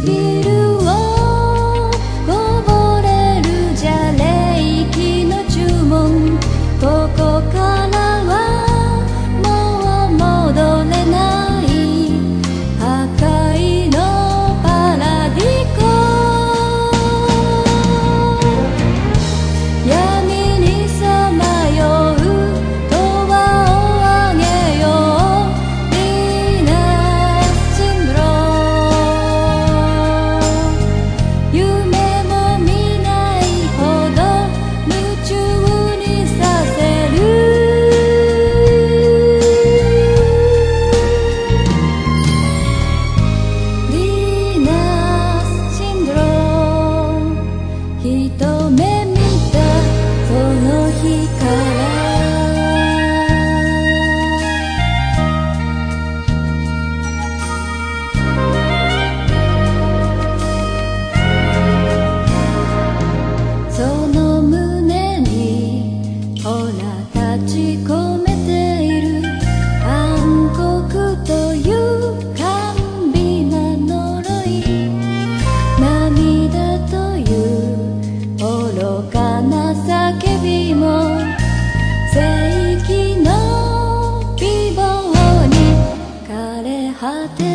Ibiru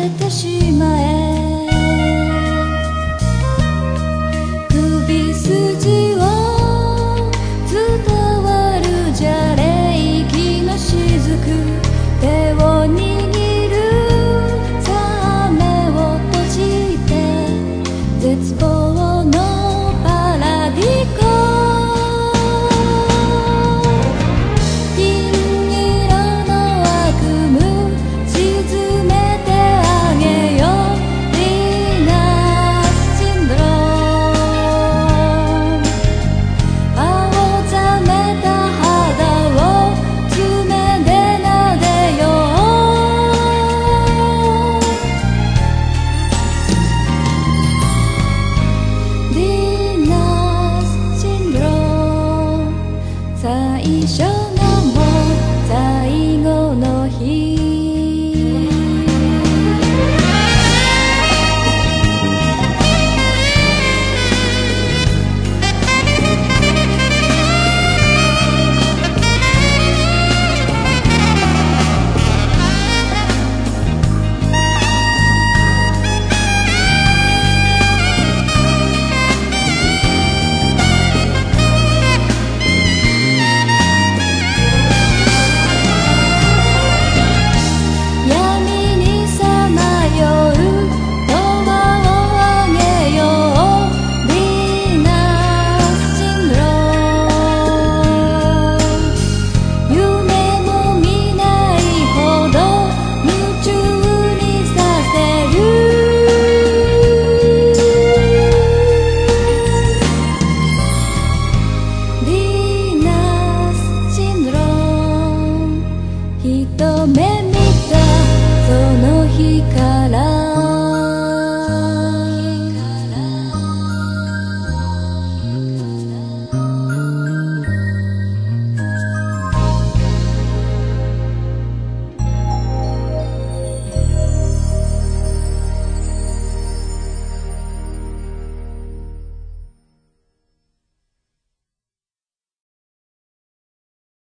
私